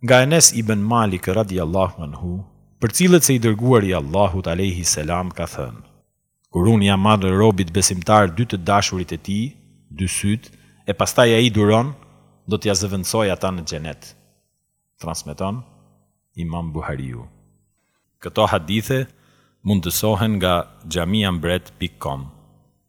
Nga Enes ibn Malik radijallahu anhu përcillet se i Dërguari i Allahut alejhi selam ka thënë, Kur unë ia marr robit besimtar dy të dashurit e tij, dy sytë, e pastaj ai duron, do t'ia zëvendësoj ata në Xhenet. Transmeton Imam Buhariu. Këto hadithe mundësohen nga xhamiambret pikë kom.